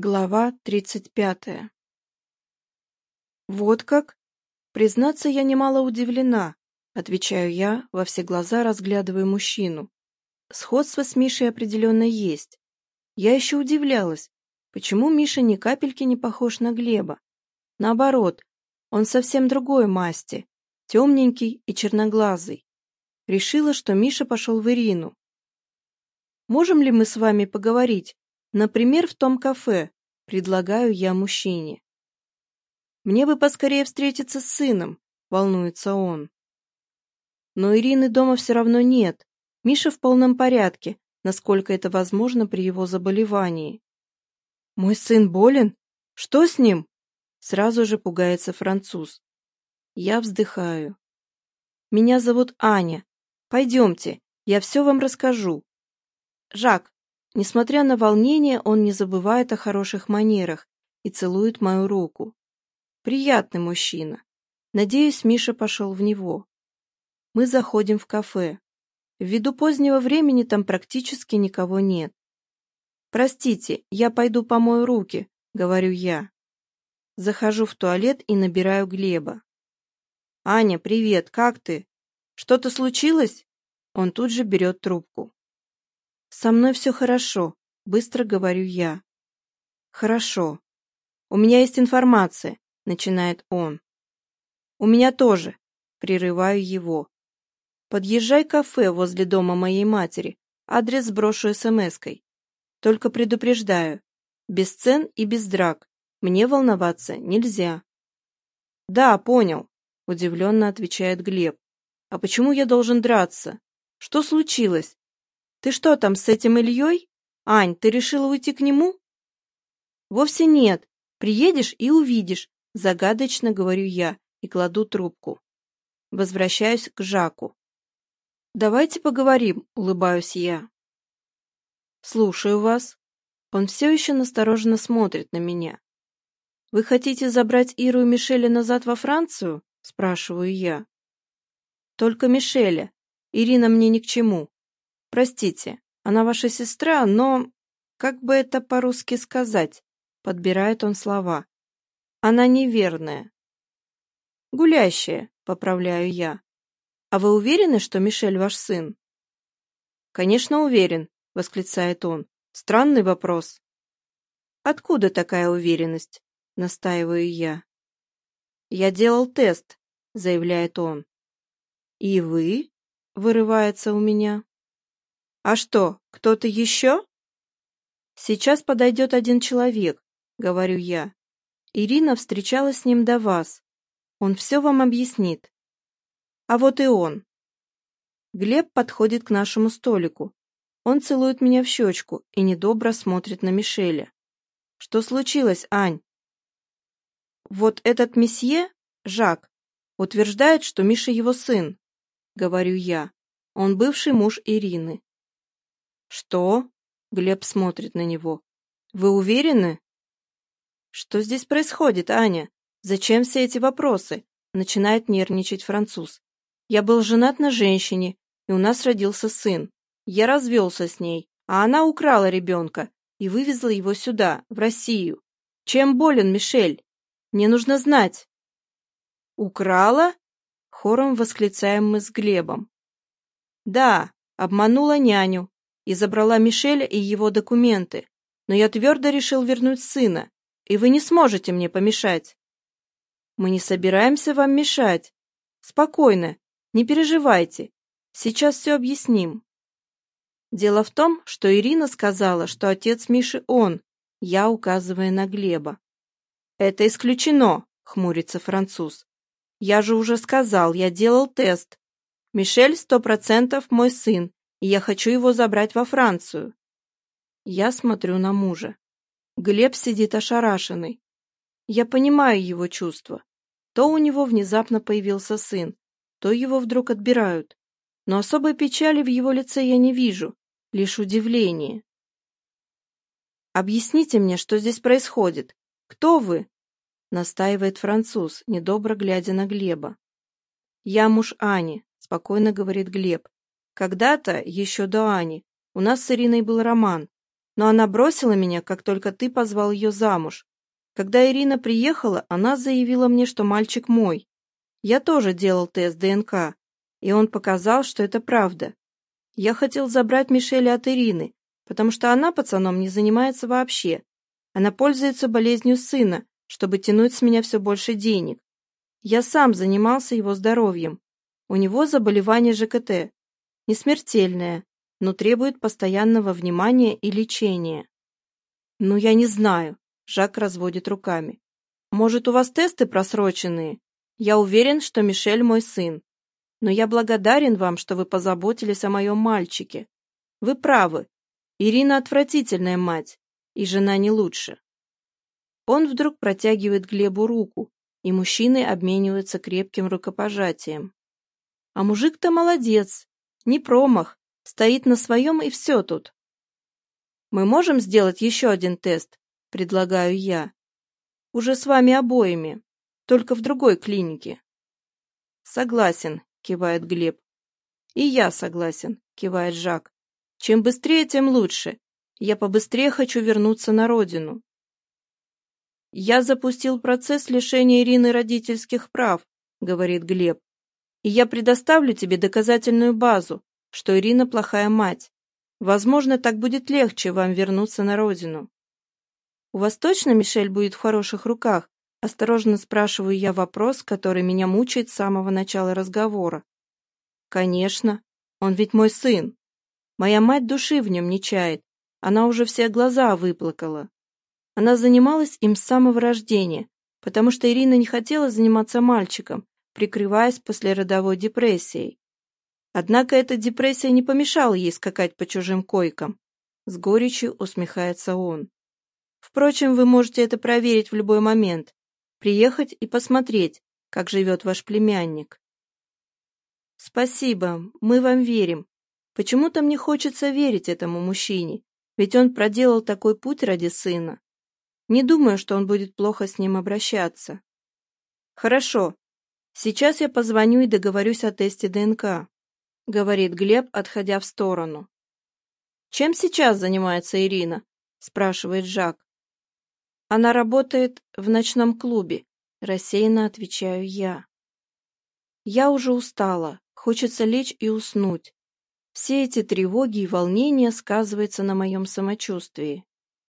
Глава 35. «Вот как?» «Признаться, я немало удивлена», — отвечаю я, во все глаза разглядывая мужчину. Сходство с Мишей определенно есть. Я еще удивлялась, почему Миша ни капельки не похож на Глеба. Наоборот, он совсем другой масти, темненький и черноглазый. Решила, что Миша пошел в Ирину. «Можем ли мы с вами поговорить?» Например, в том кафе. Предлагаю я мужчине. Мне бы поскорее встретиться с сыном, волнуется он. Но Ирины дома все равно нет. Миша в полном порядке, насколько это возможно при его заболевании. Мой сын болен? Что с ним? Сразу же пугается француз. Я вздыхаю. Меня зовут Аня. Пойдемте, я все вам расскажу. Жак, Несмотря на волнение, он не забывает о хороших манерах и целует мою руку. Приятный мужчина. Надеюсь, Миша пошел в него. Мы заходим в кафе. Ввиду позднего времени там практически никого нет. «Простите, я пойду помою руки», — говорю я. Захожу в туалет и набираю Глеба. «Аня, привет, как ты? Что-то случилось?» Он тут же берет трубку. Со мной все хорошо, быстро говорю я. Хорошо. У меня есть информация, начинает он. У меня тоже, прерываю его. Подъезжай к кафе возле дома моей матери, адрес сброшу смской. Только предупреждаю, без цен и без драк, мне волноваться нельзя. Да, понял, удивленно отвечает Глеб. А почему я должен драться? Что случилось? Ты что там с этим Ильей? Ань, ты решила уйти к нему? Вовсе нет. Приедешь и увидишь, загадочно говорю я и кладу трубку. Возвращаюсь к Жаку. Давайте поговорим, улыбаюсь я. Слушаю вас. Он все еще настороженно смотрит на меня. Вы хотите забрать Иру и Мишеля назад во Францию? Спрашиваю я. Только Мишеля. Ирина мне ни к чему. Простите, она ваша сестра, но... Как бы это по-русски сказать? Подбирает он слова. Она неверная. Гулящая, поправляю я. А вы уверены, что Мишель ваш сын? Конечно, уверен, восклицает он. Странный вопрос. Откуда такая уверенность? Настаиваю я. Я делал тест, заявляет он. И вы? Вырывается у меня. «А что, кто-то еще?» «Сейчас подойдет один человек», — говорю я. «Ирина встречалась с ним до вас. Он все вам объяснит». «А вот и он». Глеб подходит к нашему столику. Он целует меня в щечку и недобро смотрит на Мишеля. «Что случилось, Ань?» «Вот этот месье, Жак, утверждает, что Миша его сын», — говорю я. «Он бывший муж Ирины. «Что?» — Глеб смотрит на него. «Вы уверены?» «Что здесь происходит, Аня? Зачем все эти вопросы?» — начинает нервничать француз. «Я был женат на женщине, и у нас родился сын. Я развелся с ней, а она украла ребенка и вывезла его сюда, в Россию. Чем болен Мишель? Мне нужно знать». «Украла?» — хором восклицаем мы с Глебом. «Да, обманула няню, и забрала Мишеля и его документы, но я твердо решил вернуть сына, и вы не сможете мне помешать. Мы не собираемся вам мешать. Спокойно, не переживайте, сейчас все объясним. Дело в том, что Ирина сказала, что отец Миши он, я указывая на Глеба. «Это исключено», — хмурится француз. «Я же уже сказал, я делал тест. Мишель сто процентов мой сын, и я хочу его забрать во Францию. Я смотрю на мужа. Глеб сидит ошарашенный. Я понимаю его чувства. То у него внезапно появился сын, то его вдруг отбирают. Но особой печали в его лице я не вижу, лишь удивление. «Объясните мне, что здесь происходит? Кто вы?» — настаивает француз, недобро глядя на Глеба. «Я муж Ани», — спокойно говорит Глеб. Когда-то, еще до Ани, у нас с Ириной был роман, но она бросила меня, как только ты позвал ее замуж. Когда Ирина приехала, она заявила мне, что мальчик мой. Я тоже делал тест ДНК, и он показал, что это правда. Я хотел забрать Мишеля от Ирины, потому что она пацаном не занимается вообще. Она пользуется болезнью сына, чтобы тянуть с меня все больше денег. Я сам занимался его здоровьем. У него заболевание ЖКТ, не смертельное, но требует постоянного внимания и лечения. Ну, я не знаю, Жак разводит руками. Может, у вас тесты просроченные? Я уверен, что Мишель мой сын. Но я благодарен вам, что вы позаботились о моем мальчике. Вы правы. Ирина отвратительная мать, и жена не лучше. Он вдруг протягивает Глебу руку, и мужчины обмениваются крепким рукопожатием. А мужик-то молодец, не промах. Стоит на своем и все тут. Мы можем сделать еще один тест, предлагаю я. Уже с вами обоими, только в другой клинике. Согласен, кивает Глеб. И я согласен, кивает Жак. Чем быстрее, тем лучше. Я побыстрее хочу вернуться на родину. Я запустил процесс лишения Ирины родительских прав, говорит Глеб. И я предоставлю тебе доказательную базу, что Ирина плохая мать. Возможно, так будет легче вам вернуться на родину. «У вас точно Мишель будет в хороших руках?» Осторожно спрашиваю я вопрос, который меня мучает с самого начала разговора. «Конечно. Он ведь мой сын. Моя мать души в нем не чает. Она уже все глаза выплакала. Она занималась им с самого рождения, потому что Ирина не хотела заниматься мальчиком, прикрываясь послеродовой депрессией. Однако эта депрессия не помешала ей скакать по чужим койкам. С горечью усмехается он. Впрочем, вы можете это проверить в любой момент. Приехать и посмотреть, как живет ваш племянник. Спасибо, мы вам верим. Почему-то мне хочется верить этому мужчине, ведь он проделал такой путь ради сына. Не думаю, что он будет плохо с ним обращаться. Хорошо, Сейчас я позвоню и договорюсь о тесте ДНК», — говорит Глеб, отходя в сторону. «Чем сейчас занимается Ирина?» — спрашивает Жак. «Она работает в ночном клубе», — рассеянно отвечаю я. «Я уже устала, хочется лечь и уснуть. Все эти тревоги и волнения сказываются на моем самочувствии.